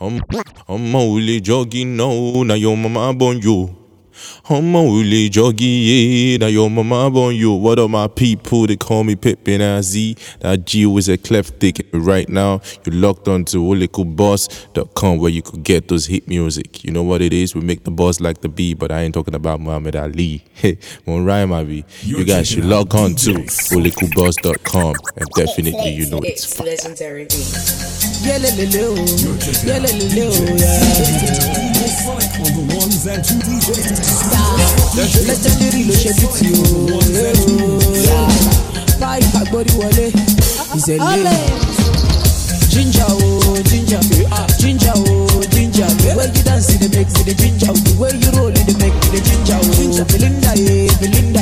I'm, I'm only jogging now, now your mama born you. I'm only jogging, yeah, now your mama born you. What are my people? They call me Pippin Z. That G was a cleft dick. Right now, you're locked on to olikoboss.com where you could get those hit music. You know what it is? We make the boss like the bee, but I ain't talking about Muhammad Ali. Hey, won't rhyme, Abi. You guys should log on to olikoboss.com and definitely you know it's It's fire. legendary beats. Yeah, le, le, le, oh. yeah, le, le, oh, yeah. Legendary ló ṣe bí ti o. Báyìí àgbórí wọlé, ìṣẹ̀lẹ̀. Ginger oh, ginger, ginger oh, ginger. The way you dance the make the ginger. The way you roll in the make the ginger oh. Belinda, eh, Belinda,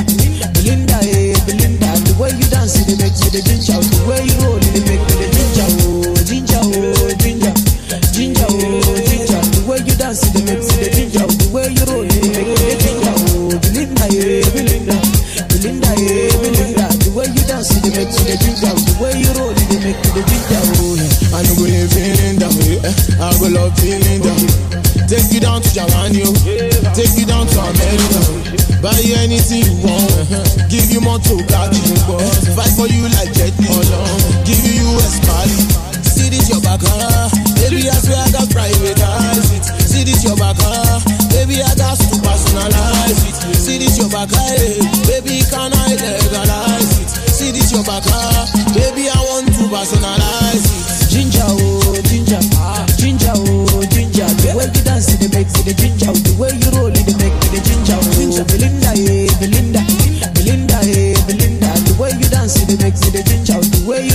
Belinda, eh, Belinda. The way you dance the make the ginger. The way you roll in the make the ginger oh, ginger oh, ginger, ginger oh, ginger. The way you dance the make the. The the ginger. The way you roll in the make the ginger oh. Yeah. I no go live feeling down, yeah. I go love feeling down. Take you down to Japan, yo. Take you down to America. Buy you anything you want. Uh-huh. Give you more to Gatti. Fight for you like Jet uh-huh. Give you US Mali. See this your back, huh? Baby, I swear I got privatize it. See this your back, huh? Baby, I got to personalize it. See this your back, hey. Baby, can I the ginger. The way you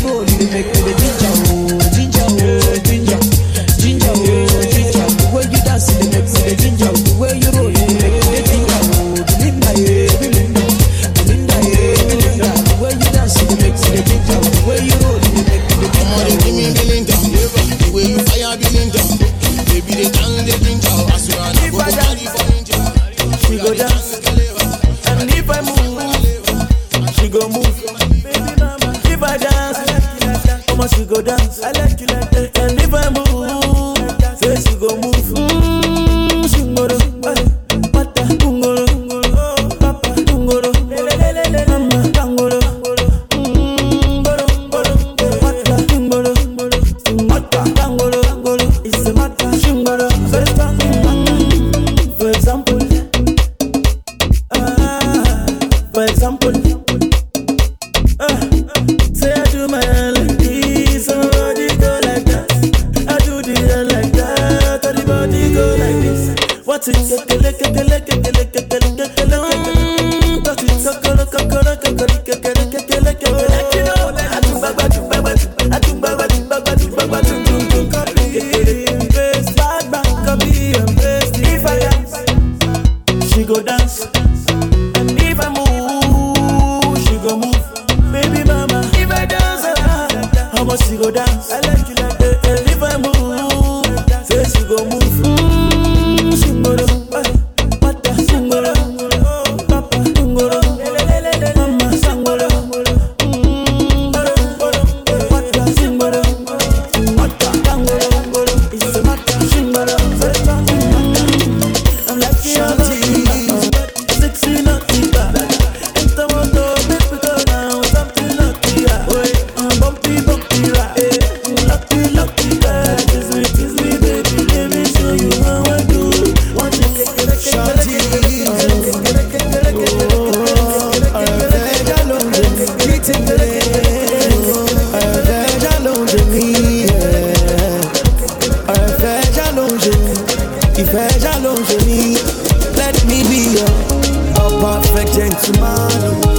humano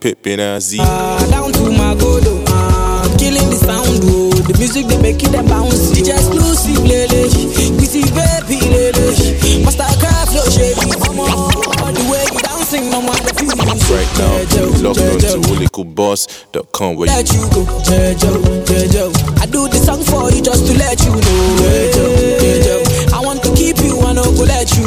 Pippin and Z. Uh, down to my uh, killing the sound, oh. The music they make it a bounce. Exclusive, lele. Baby, lele. Shady. Come on, Right now, oh, oh. you locked on to where let you go. Jejo, oh, Jejo. I do this song for you just to let you know. Jejo, Jejo. I want to keep you, I know go let you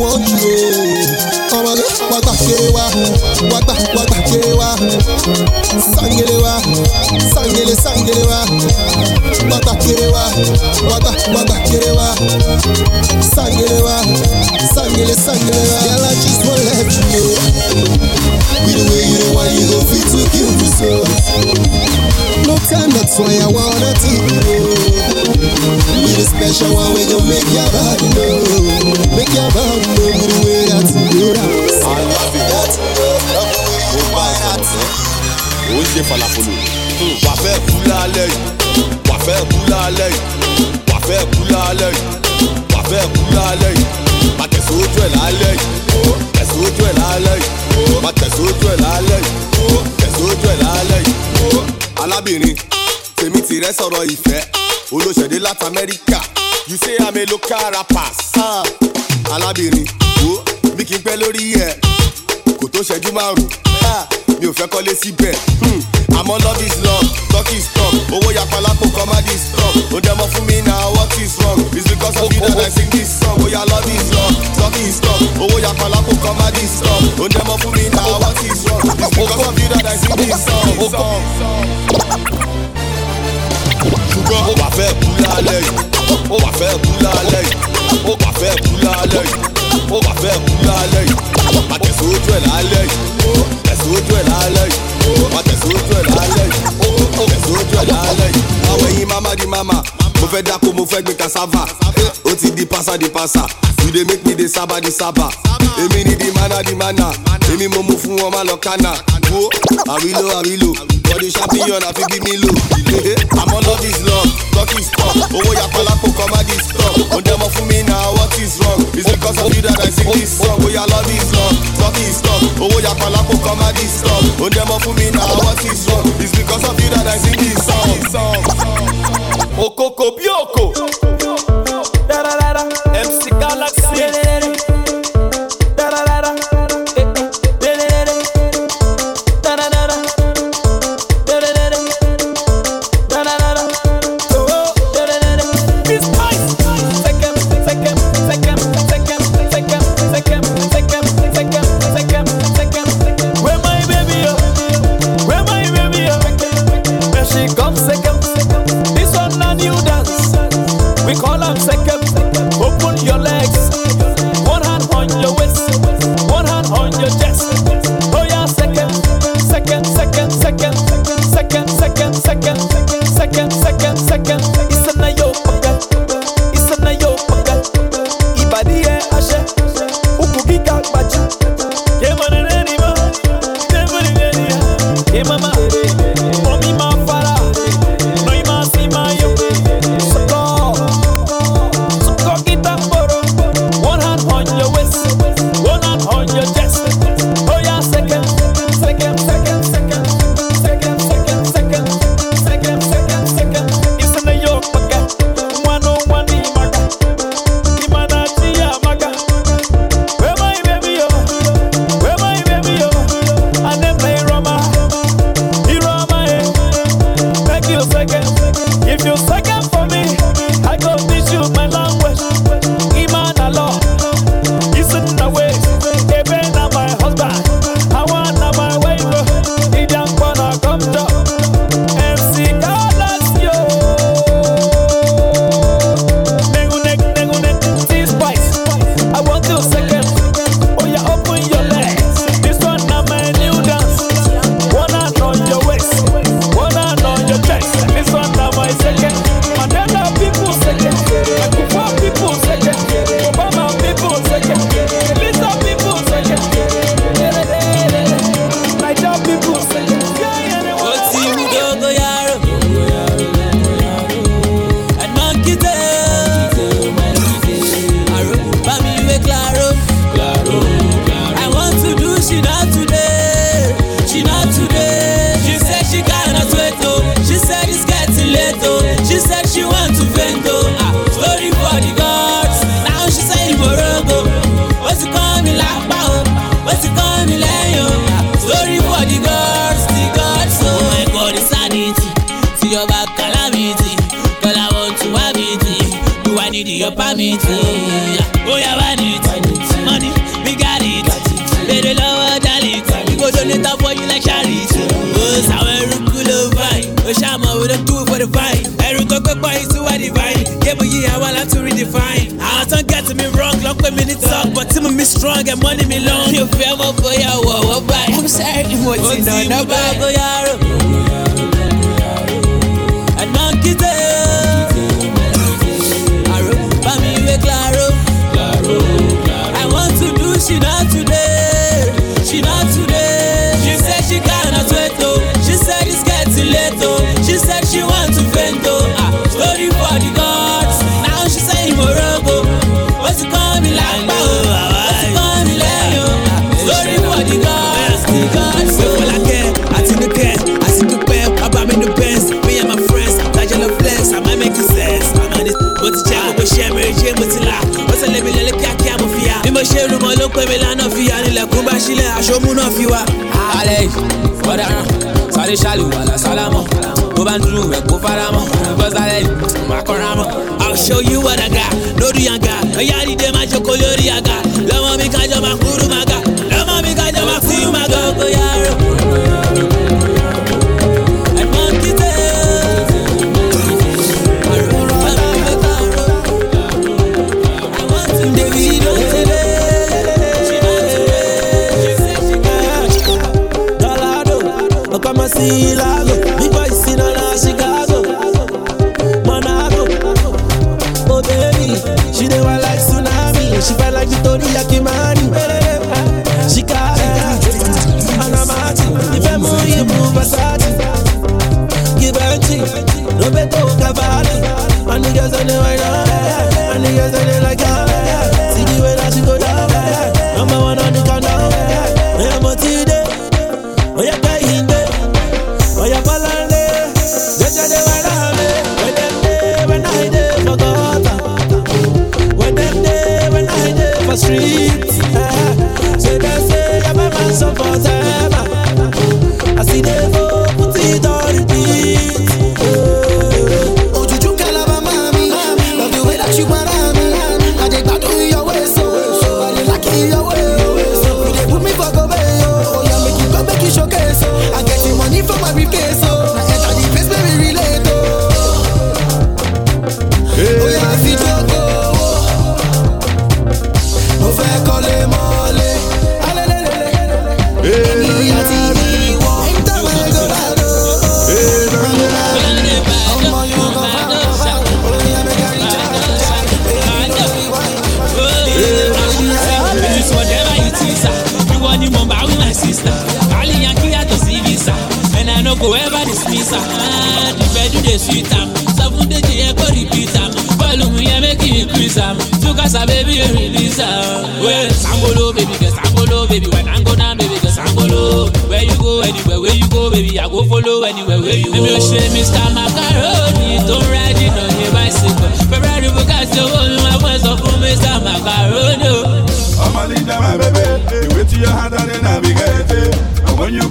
want you o ọmọdé wàgbà kéré wa wàgbà wàgbà kéré wa sangele wa sangele sangele wa wàgbà kéré wa wàgbà wàgbà kéré wa sangele wa sangele sangele wa. yàrá just wan let you know be the way you dey why you go fit to kill me so no time that's why i wanna take you. Be the special one we gon' make your body know Make your body know Be the way that you do that. I love. That you know Love the way you a that. Ó ń ṣe falafolo. wà fẹ́ kú lálẹ́ yìí. Wà fẹ́ kú lálẹ́ yìí. Wà fẹ́ kú lálẹ́ yìí. Wà fẹ́ kú lálẹ́ yìí. Má tẹ̀sí ojú ẹ̀ lálẹ́ yìí. Tẹ̀sí ojú ẹ̀ lálẹ́ yìí. Má tẹ̀sí ojú ẹ̀ lálẹ́ yìí. Tẹ̀sí ojú ẹ̀ lálẹ́ yìí. alábìnrin tèmi tìrẹ sọ̀rọ̀ ìfẹ́. Olóṣèdè láti amẹ́ríkà. You say i'm a local rapper. Ah. alábìnrin wo mi kì í pẹ́ lórí ẹ̀. Kò tó ṣẹ́jú márùn-ún. Ah, mi ò fẹ́ kọ́lé síbẹ̀. Àmọ́ love is love. Talk is talk. Owó yapa lápò comedy stop ó dẹ́mọ́ fún mi na what is wrong? It's because of you that I sing this song. Bóyá love is love. Talk is talk. Owó yapa lápò comedy stop ó dẹ́mọ́ fún mi na what is wrong? It's because of you that I sing this song. Ṣùgbọ́n ó wà fẹ́ kú lálẹ́ yìí. Ó wà fẹ́ kú lálẹ́ yìí. Ó wà fẹ́ kú lálẹ́ yìí. Ó wà fẹ́ kú lálẹ́ yìí. Ojú ẹ̀ lálẹ́ yìí. Tẹ̀sí ojú ẹ̀ lálẹ́ yìí ojú ẹ̀ lálẹ́ yìí tẹ̀sí ojú ẹ̀ lálẹ́ yìí. àwọn ẹyin mama di mama mo fẹ́ dáko mo fẹ́ gbin cassava ó ti di pasa di pasa you dey make me dey saba di saba èmi ni di mana di mana èmi mo mú fún wọn má lọ kánà wo àwílò àwílò body champion àfi bí mi lò àmọ́ love is love talk is talk owó yàtọ̀ lápò comedy stop ó dẹ́mọ̀ fún mi na what is wrong it's because of you that I sing this song bóyá love is love talk is talk owó yàtọ̀ lápò comedy stop ó dẹ́mọ̀ fún mi na what is wrong it's because of you that I sing this song. okoko bí alẹ́ sáré bá ń dúró rẹ̀ kó yìí kọ́ra mọ́. I'll show you what I got lórí àga. Ẹ̀yà dìde máa Okamasilado, big boy sin on Chicago, Monaco. Oh baby, she dey like tsunami, she felt like Victoria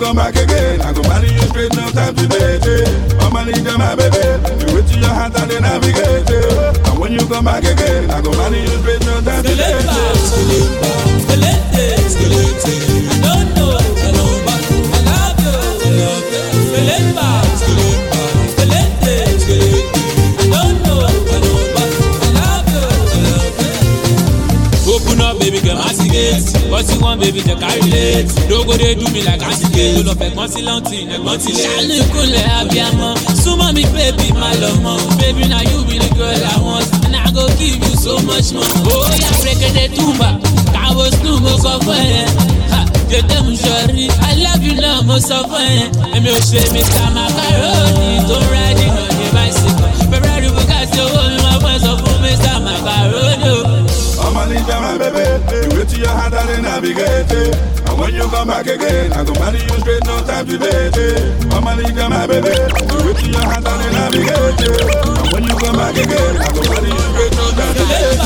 come back again, I go marry you straight, no time to date it. I'ma lead them, my baby. You wait till your hand and then navigate it. And when you come back again, I go marry you straight, no time to date it. Open up, baby, girl, my gate. What you want, baby, the carry late. Don't go they do me like anti-gate. Tó lọ fẹ́ gbọ́n sí lọ́ntì, ẹ̀gbọ́n ti lé. Ṣàánú ìkúnlẹ̀ abiyamọ. Súnmọ́ mi, baby, má lọ mọ́. Baby, na you be the girl I want. And I go give you so much more. Yeah, brekete tumba. Káwọ́ sùn mo kọ fún ẹ. Tètè mu sọ̀rí. I love you náà mo sọ fún ẹ. Èmi ò ṣe Mr. Macaroni tó ń rẹ́dí náà ní bicycle. Ferrari Bugatti owó mi máa fẹ́ sọ fún Mr. Macaroni. Lead them, my baby. You wait till your hand and navigate it. And when you come back again, I go marry you straight, no time to date. I'ma lead them, my baby. You wait till your hand and navigate. And when you come back again, I go marry you straight, no time to date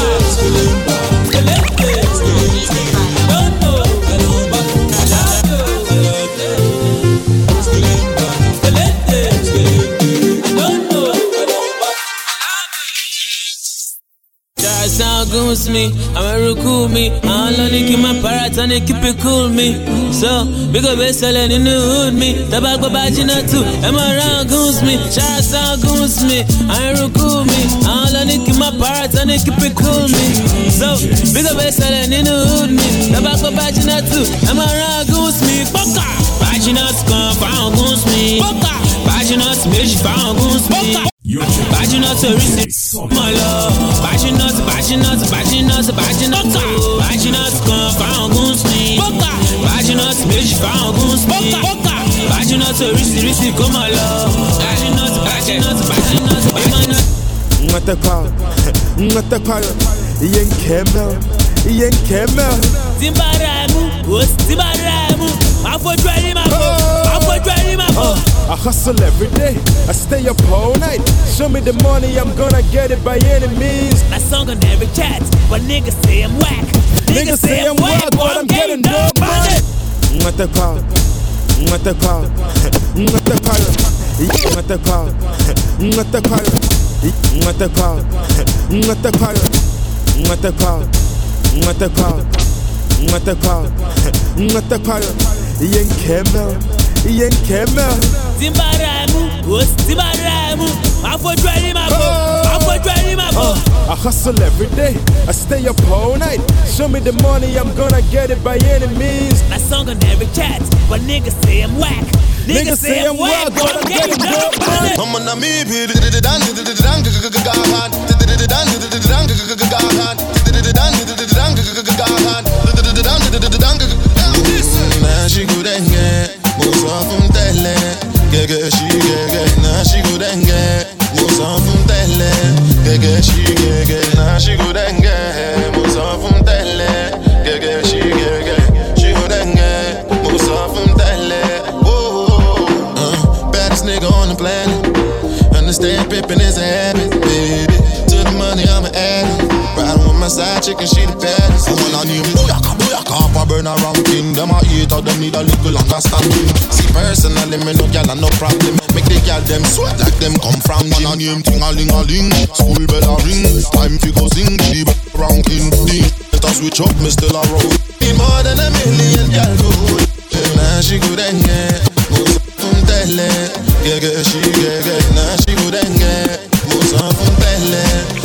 goose me, I'm a recruit me. I'm only keep my parrot and they keep it cool me. So, up best selling in the hood me. Tobacco bajina too, I'm around goose me. Shout out goose me, a recruit me. I'm only keep my parrot and they keep it cool me. So, up best selling in the hood me. Tobacco bajina too, I'm around goose me. Boca! Bajina come, found goose me. Boca! Bajina smash, found goose me. Bájúná torí sí mọ̀ lọ. Bájúná ti bájúná ti bájúná ti bájúná tó. Bájúná ti kan fáwọn gún sí. Bájúná ti méjì fáwọn gún sí. Bájúná torí sí rí sí kó mọ̀ lọ. Bájúná ti bájúná ti bájúná ti bájúná. Nwetekwa ẹmu, tí ẹmu, àfojú ẹni máa fò, àfojú ẹni máa fò. I hustle every day, I stay up all night. Show me the money, I'm gonna get it by any means. My song on every chat, but niggas say I'm whack. Niggas say I'm whack, but I'm getting dope money. Ngatakwa, ngatakwa, ngatakwa, ngatakwa, ngatakwa, ngatakwa, ngatakwa, ngatakwa, ngatakwa, ngatakwa, ngatakwa, yen kemel, yen kemel. Timbaramu, what's Timbaramu? Afojú ẹni máa bọ̀, afojú ẹni máa bọ̀. I hustle every day, I stay up all night. Show me the money, I'm gonna get it by any means. My song on every chat, but niggas say I'm whack. Niggas say I'm whack, but I'm getting dope money. Dan, dan, dan, dan, dan, dan, dan, dan, mo sọ fún tẹ́lẹ̀ gẹ́gẹ́ sí gẹ́gẹ́ na sí kò dẹ́ngẹ́ mo sọ fún tẹ́lẹ̀ gẹ́gẹ́ sí gẹ́gẹ́ na sí kò dẹ́ngẹ́. My side chicken, she the baddest. I'm on a name, booyaka, booyaka, off a burn around king. Them a eat out, them need a little understanding. See, personally, me no gal, no problem. Make the gal them sweat like them come from Man a name, ting a ling a ling. School bell a ring. Time to go sing, the ranking. The let us switch up, me still a roll. Need more than a million gal good. Nah, she good and yeah. Musa funtele, gege she gege. Nah, she good and yeah. Funtele, gege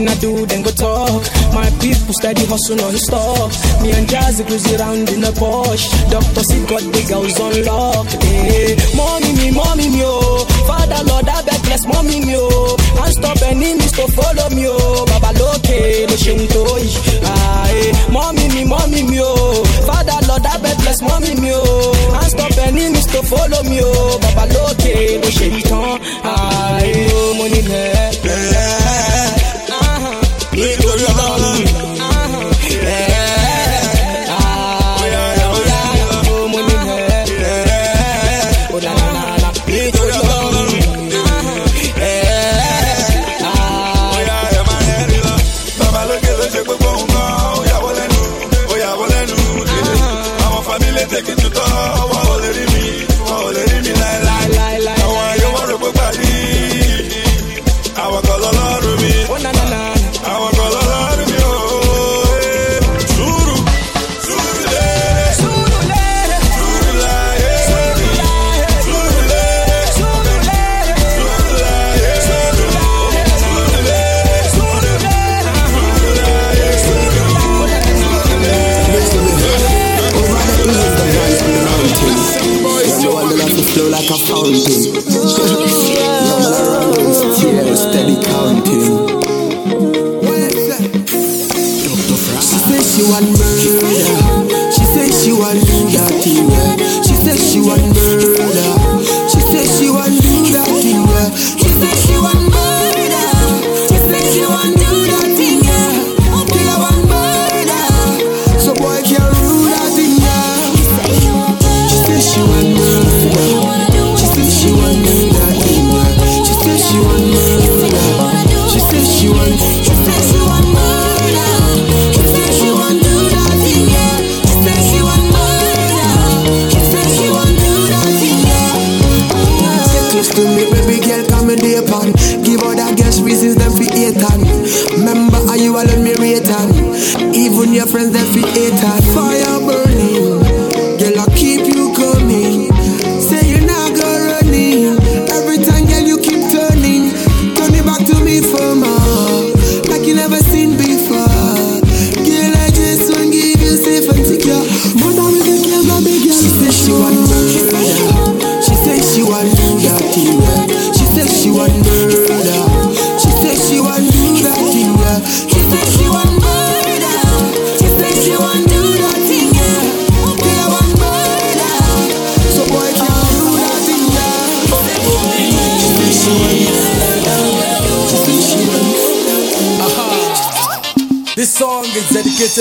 Anything I do, then go talk. My people steady hustle on stop. Me and Jazzy cruise around in a Porsche. Doctor see got the girls on lock. Hey, mommy me, mommy me, oh. Father Lord, I beg bless mommy me, oh. And stop enemies to follow me, oh. Baba Loke, no shame to Ah, hey, mommy me, mommy me, oh. Father Lord, I beg bless mommy me, oh. And stop enemies to follow me, oh. Baba Loke, no shame to Ah, hey, oh, money me, eh, Victoria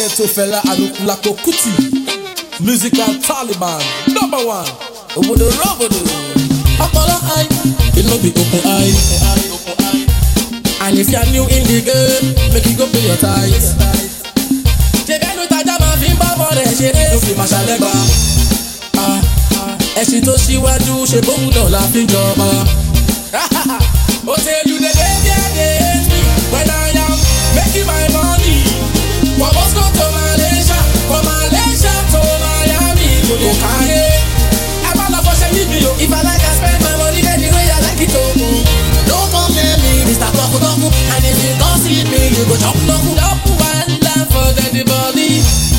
Ghetto Fella and Ukulako Kuti. Musical Taliban, number one. Obodo Robodo. Ọpọlọ eye, e no be open eye. And if you're new in the game, make you go pay your ties. tithes. Jẹ̀bẹ́nu tajà máa fi ń bá bọ̀ rẹ̀ ṣeré. Ló fi màṣà lẹ́gbàá. Ah, ah. Ẹ̀sìn tó ṣíwájú ṣe bóun náà la fi ń jọba. go carry. I want to watch a video. If I like, I spend my money. Then you know you like it too. Don't compare me, Mr. Toku Toku. And if you don't see me, you go chop Toku. Chop one love for everybody.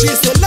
She's the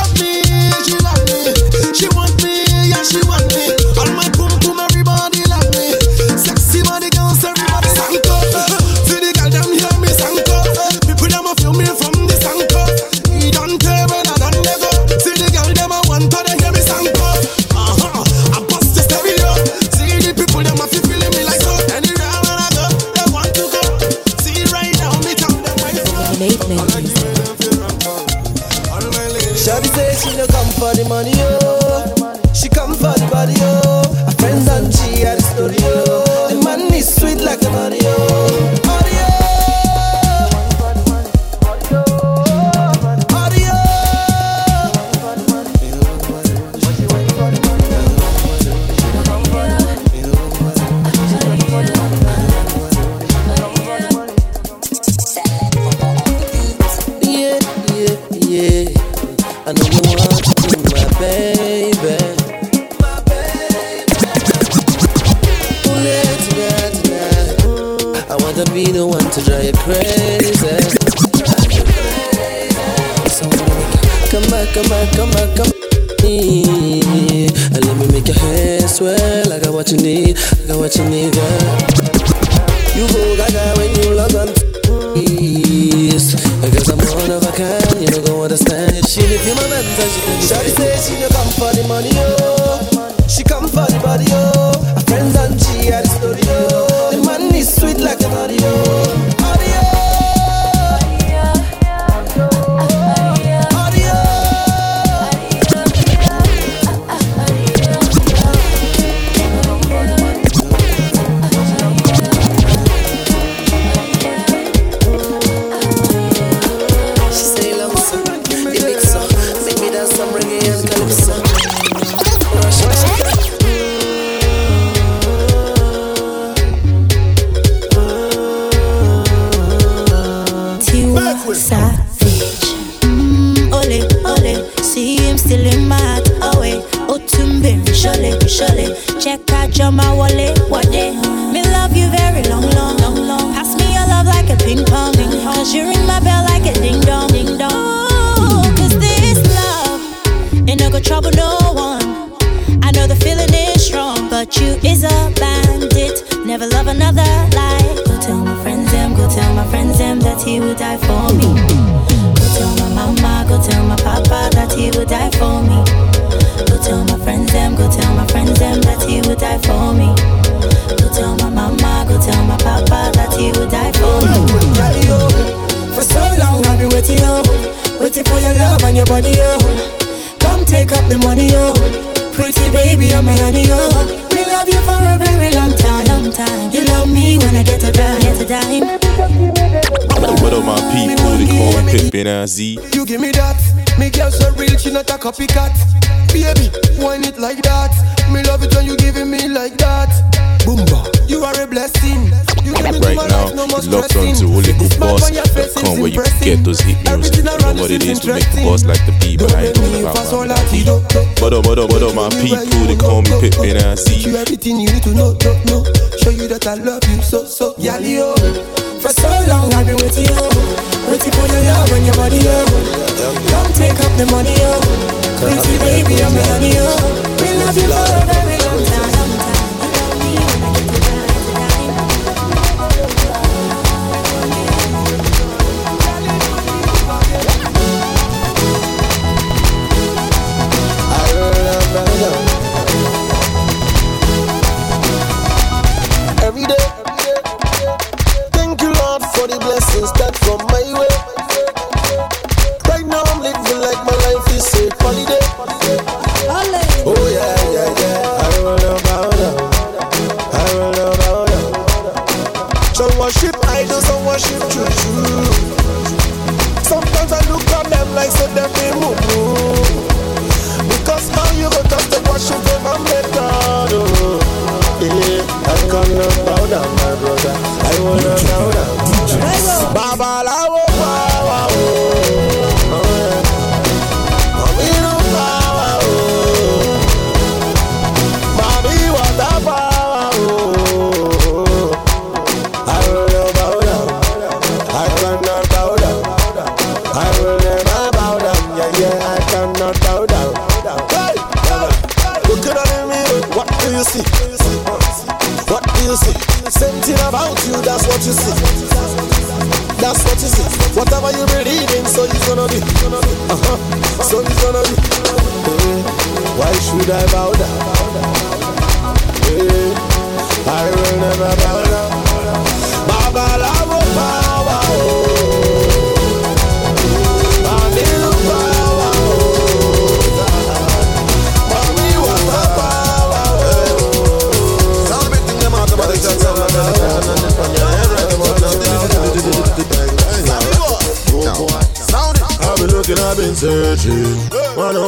Tiwa Savage. Mm, ole, ole. See him still in my heart. Away. Otumbe, shole, shole. Check out wallet, what day? Me love you very long, long, long, long. Pass me your love like a ping pong. Cause you ring my bell like a ding dong, ding dong. Oh, cause this love ain't no go trouble no that he would die for me. Go tell my mama, go tell my papa that he would die for me. Go tell my friends them, go tell my friends them that he would die for me. Go tell my mama, go tell my papa that he would die for me. For so long I've been waiting, yo. Waiting for your love and your body, yo. Come take up the money, yo. Pretty baby, I'm a honey, yo. We love you for a very long time, long time. You love me when I get a dime, get a dime. What up, my people? They call me Pippin and Z. You give me that. Me girl so real, she not a copycat. Baby, whine it like that. Me love it when you giving me like that. Boomba, you are a blessing. You give me to Right now, it's locked on stressing. to This smile on your face is holygoodboss.com where you can get those hit music. You know what it is to make the boss like the beat, but I ain't talking about my la, ti, do, do. What up, what up, what up, my people? They call me Pippin and Teach you everything you need to know, know, know. Show you that I love you so, so, yali, oh. yo. For so long I've been waiting, yo. Waiting for your love oh. and your body, yo. Come take up the money, yo. Pretty baby, I'm a honey, yo. We love you for Some worship idols, some worship true, true. Sometimes I look at them like say them they move. Because now you go touch the worship them I'm God. Oh. Yeah, I cannot bow down, my brother. I wanna bow down. Baba Lawo, you see. That's what you see. Whatever you believe in, so it's gonna be. Uh-huh. So it's gonna be. Hey, why should I bow down? Hey, I will never bow down.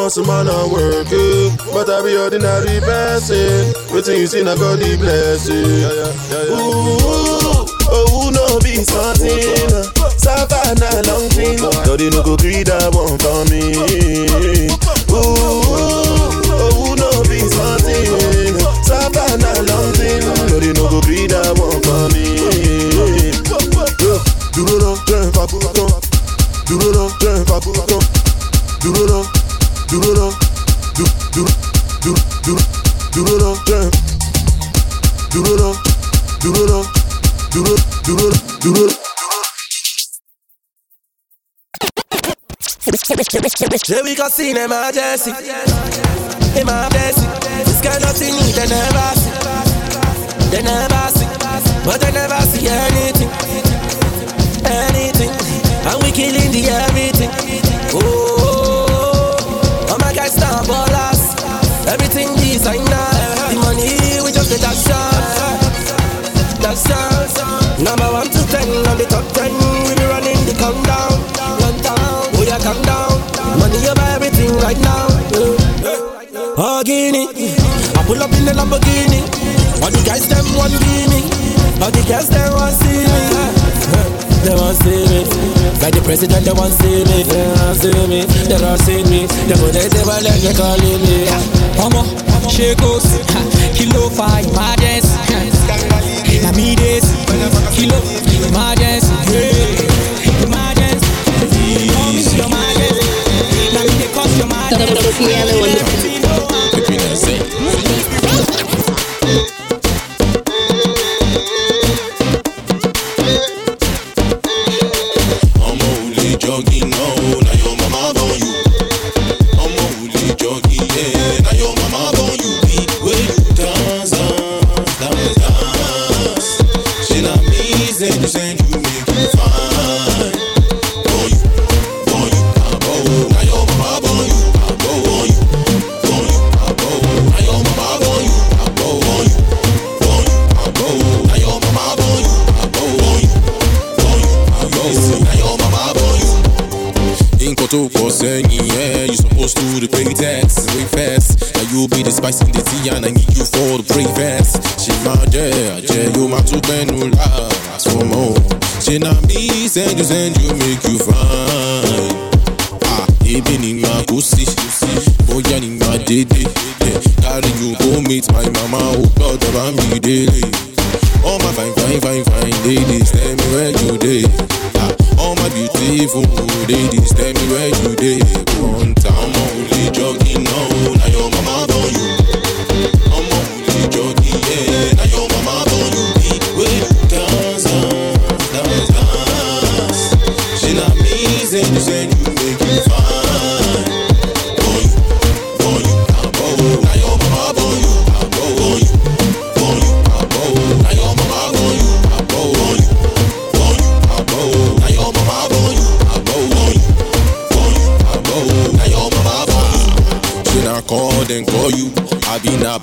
Hustle man and work it. But I be ordinary person. Waiting you see, I got the blessing. Ooh, oh, who no be something. Savannah long thing. Though they no go greed that one for me. Ooh, oh, who no be something. Savannah long thing. Though they no go greed that See them emergency, emergency. This kind of thing they never see, they never see, but they never Guinea. I pull up in the Lamborghini. All the guys them want me. All the girls them want see me. They want see me. Like the president, they want see me. They want see me. They want see me. They go they never let me calling me. Kò sí kí ló fa emergency? Na me? Yeah. Emergency. Call me your emergency. Na me your emergency. ọmọ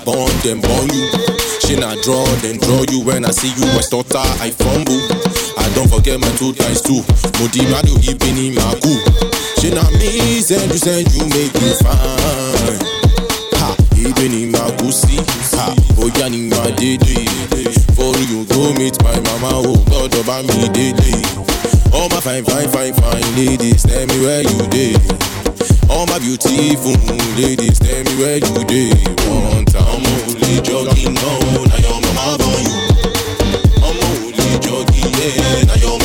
born dem born you? Ṣé na draw dem draw you? When I see you, I stutter, I fumble. I don't forget my two times two. Mo di Mario ibi ni màá kú. Ṣé na me send you send you make you fine? Ha, ibi ni màá kú sí. Ha, bóyá ni màá dédé. For you go meet my mama, o gbọ́dọ̀ bá mi délé. All my fine fine fine fine ladies, tell me where you dey. All my beautiful ladies, tell me where you dey. One time, lè jọ́gì náà, na your mama born you. ò lè jọ́gì yẹ, na your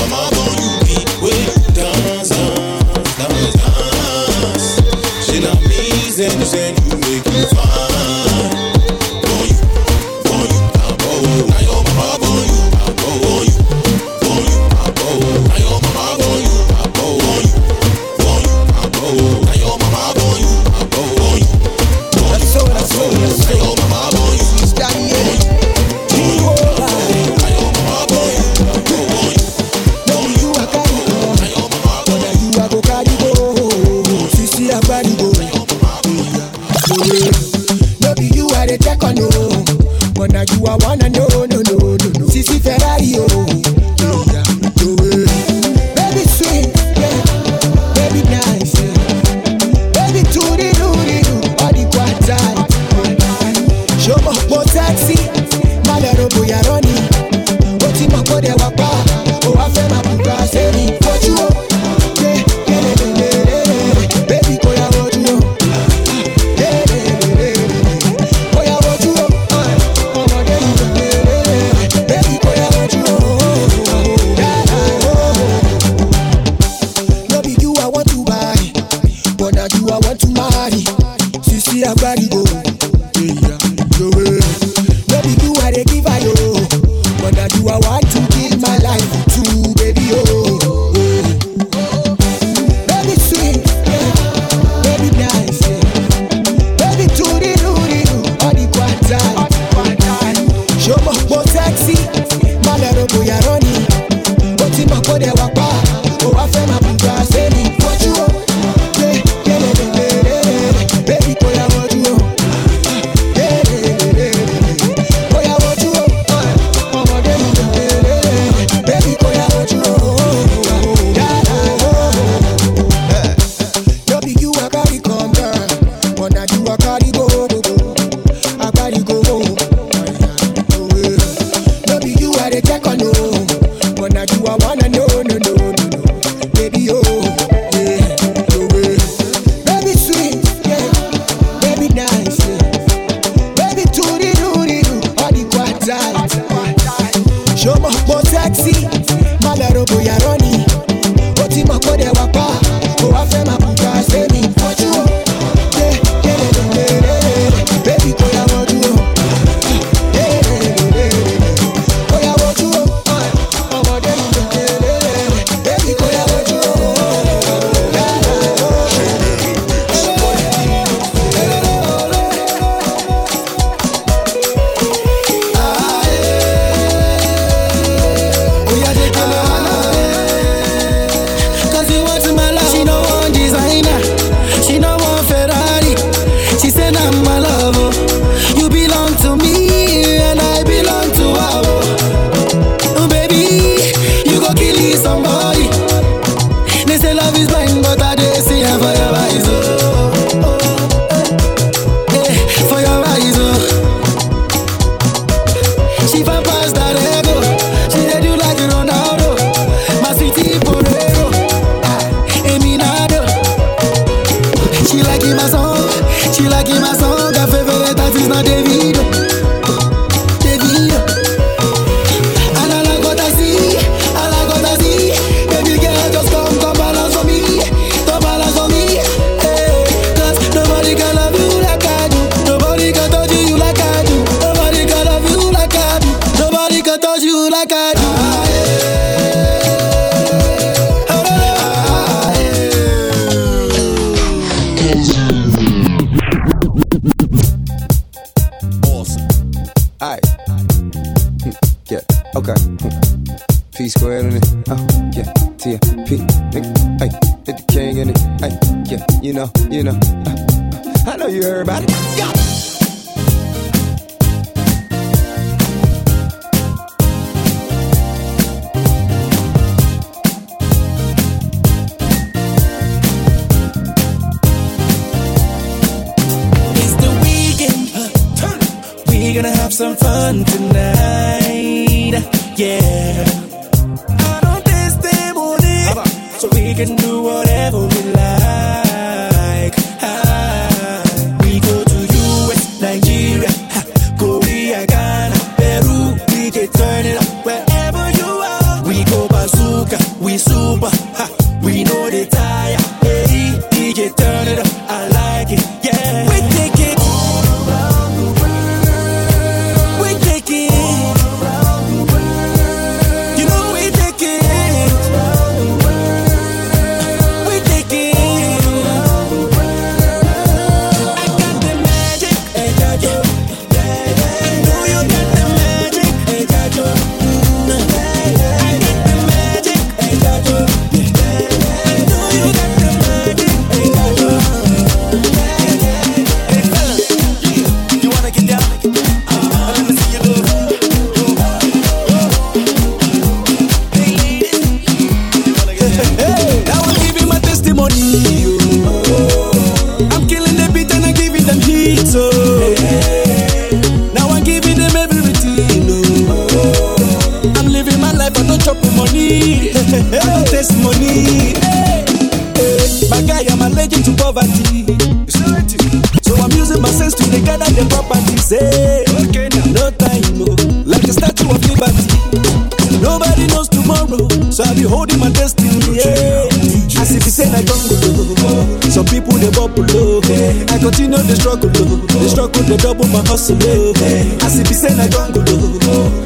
I As if say like Congo,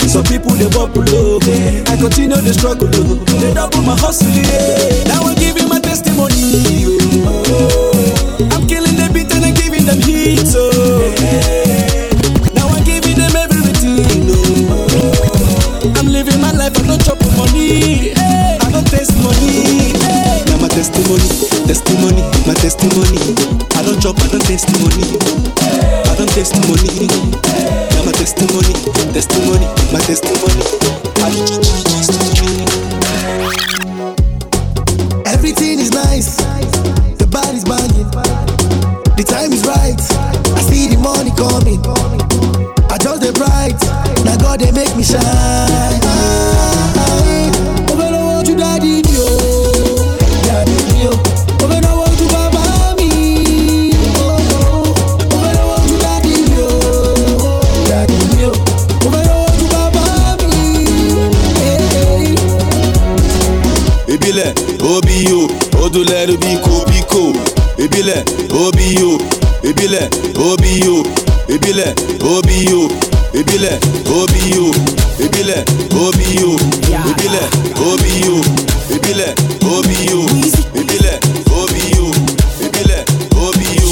some people they bubble. I continue the struggle, they double my hustle. Now testimonio. ebile obi yo. Ebile obi yo. Ebile obi yo. Ebile obi yo. Ebile obi yo. Ebile obi yo.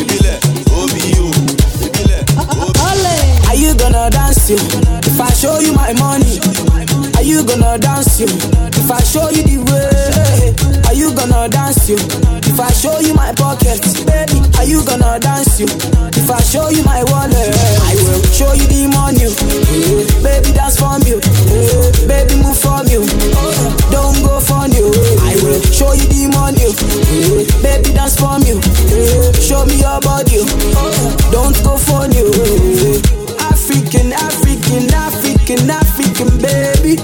Ebile obi yo. Ebile obi yo. Are you gonna dance you? If I show you my money, are you gonna dance you? If I show you the way gonna dance you? If I show you my pocket, baby, are you gonna dance you? If I show you my wallet, I will show you the money. eh, Baby, dance from you. eh, Baby, move from you. Don't go from you. I will show you the money. eh, Baby, dance from you. eh, Show me your body. Don't go from you. eh. African, African, African, African, baby.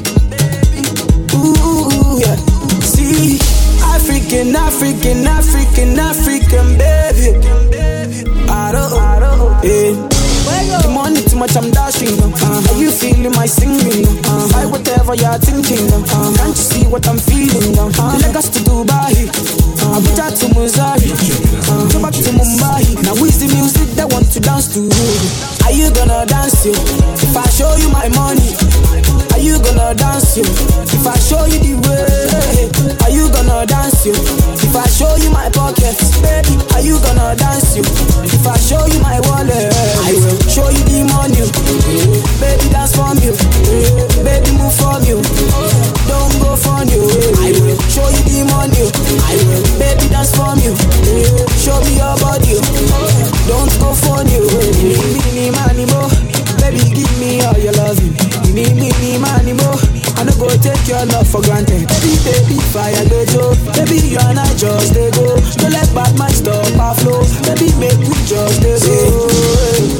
African, African, African, baby. I I don't, yeah. The money too much, I'm dashing. Uh, are you feeling my singing? Uh, buy whatever you're thinking. Uh, can't you see what I'm feeling? Uh, Lagos to Dubai, uh, Abuja to Missouri, uh, go back to Mumbai. Now who's the music that want to dance to? Are you gonna dance you? If I show you my money, you gonna dance you? If I show you the way, are you gonna dance you? If I show you my pockets, baby, are you gonna dance you? If I show you my wallet, I will show you the money. Baby, dance from you. Baby, move from you. Don't go from you. I will show you the money. I will, baby, dance from you. Show me your body. Don't go from you. Baby, give me all your loving. I no go take your love for granted. Baby, baby, fire go Joe. Baby, you and I just they go. Don't let bad man stop our flow. Baby, make we just they go.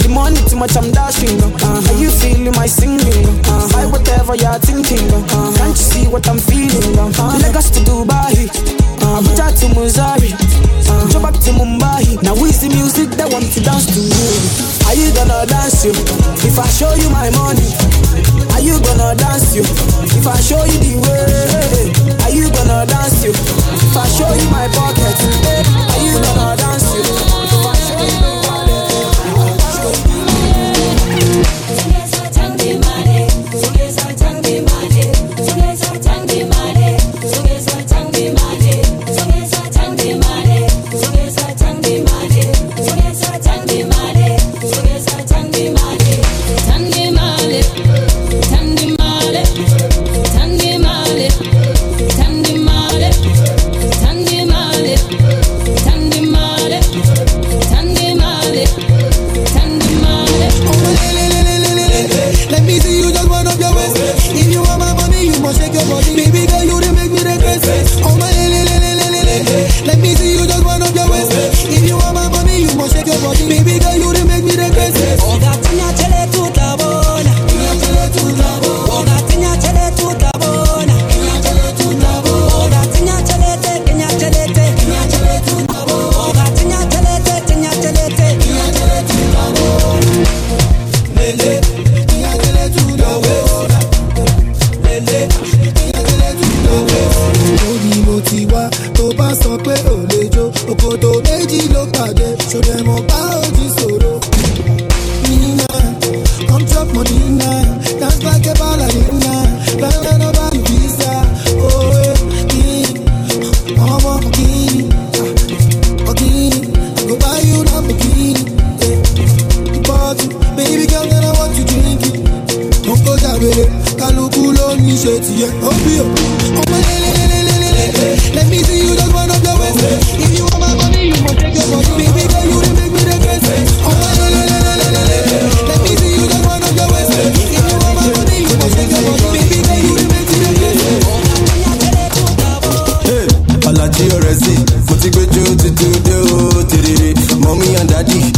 The money too much, I'm dashing. Uh, are you feeling my singing? Uh, buy whatever you're thinking. Uh, can't you see what I'm feeling? Uh, Lagos to Dubai. Uh, Abuja to Missouri. Uh, go back to Mumbai. Now who's the music that want to dance to? Are you gonna dance you? If I show you my money, you gonna dance you? If I show you the way, are you gonna dance you? If I show you my pocket, are you gonna dance you? to do today. Mommy and daddy,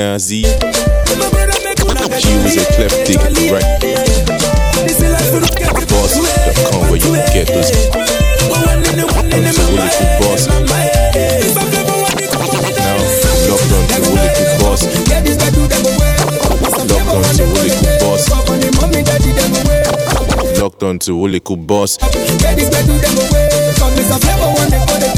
Nina Z. She was eclectic, right? Boss.com where you get those. Boss. Now, locked on to Wonderful Boss. Locked on to Wonderful Boss. Locked on to Boss.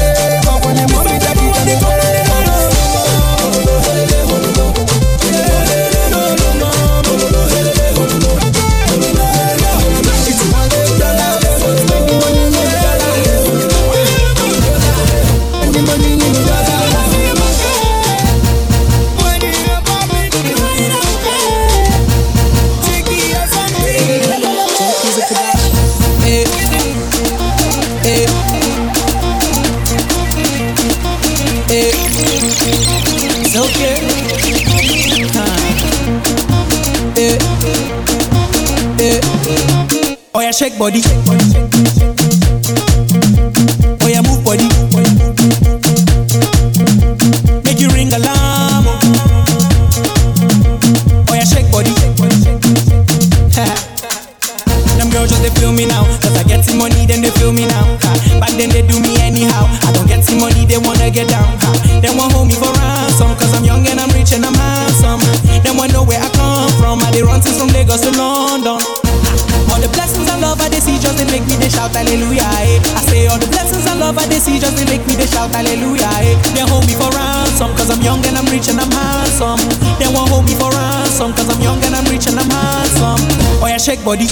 body. Shake body. hallelujah. Eh. They hold me for ransom, cause I'm young and I'm rich and I'm handsome. They won't hold me for ransom, cause I'm young and I'm rich and I'm handsome. Oh yeah, shake body.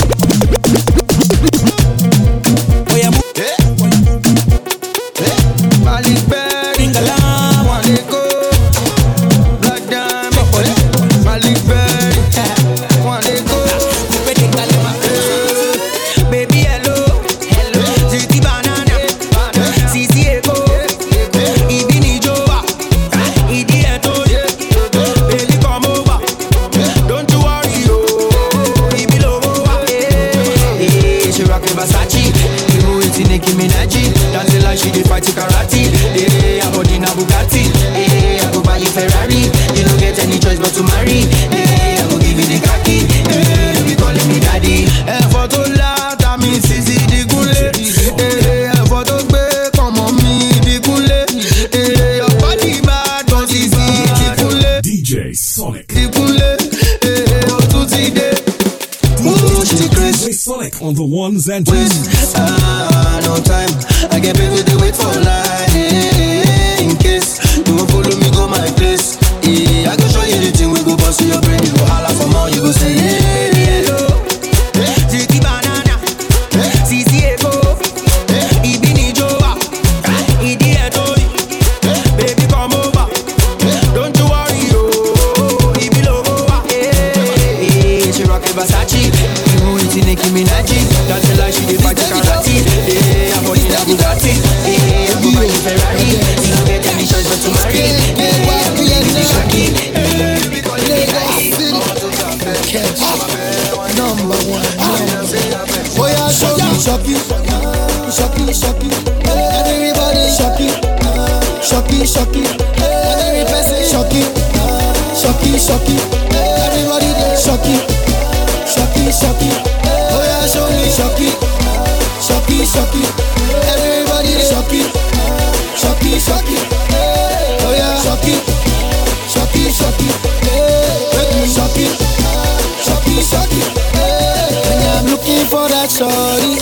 shorty.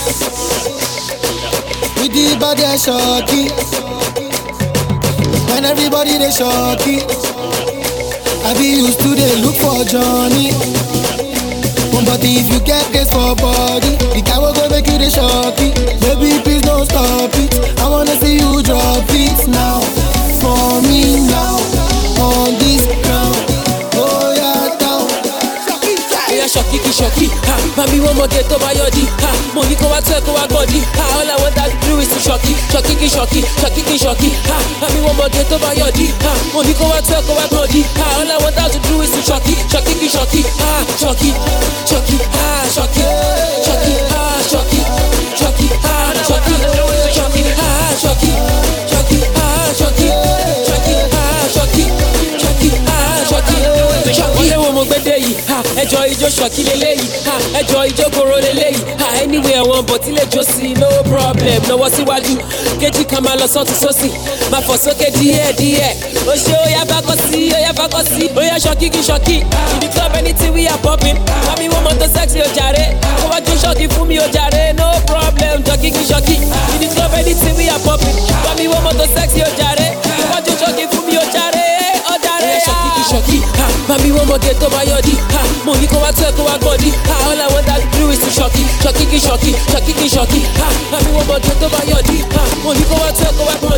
With the body I shocky. When everybody they shocky. I be used to they look for Johnny. One body if you get this for body, the guy will go make you the shocky. Baby, please don't stop it. I wanna see you drop it now. For me now, on this ground. ṣọkí kí ṣọkí ha. Mami wọn mọ̀gẹ́ tó bá yọdí ha. Mo ní kó wá tẹ́ kó wá gbọ́dí ha. All I want that do is to ṣọkí ṣọkí kí ṣọkí ṣọkí kí ṣọkí ha. Mami more mọ̀gẹ́ tó bá yọdí ha. Money ní out, wá tẹ́ kó wá gbọ́dí ha. All I want that do is to ṣọkí ṣọkí kí ṣọkí ha. Ṣọkí ṣọkí ha. Ṣọkí ṣọkí ha. Ṣọkí ṣọkí ha. Ṣọkí ṣọkí ha. Ṣọkí ṣọkí. ẹjọ́ ijó ṣọ̀kí leléyìí ha ẹjọ́ ijó koro leléyìí ha anyway ẹ̀wọ̀n bọ̀ tí lè jó sí i no problem. Lọ́wọ́ síwájú kejì kan máa lọ sọ́tún sósì. Máa fọ̀ sókè díẹ̀ díẹ̀. Ó ṣe ó yá bákọ́ sí ó yá bákọ́ sí. Ó yá ṣọ̀kí kí ṣọ̀kí ibi club anything we are popping. Mami wo mọ́tò sexy, ojàre kó wá jó ṣọ̀kí fún mi ojàre no problem ṣọ̀kí kí ṣọ̀kí ibi club anything we are popping. Mami wo mọ́tò sexy, ojàre kó wá jó ṣọ̀kí fún mi ojàre. shocky. Ha, mommy one get over your dick. Ha, money come out take over body. Ha, all I want that do is to shocky, shocky, shocky, shocky, shocky. Ha, mommy one get over your deep, Ha, money wa out ko wa.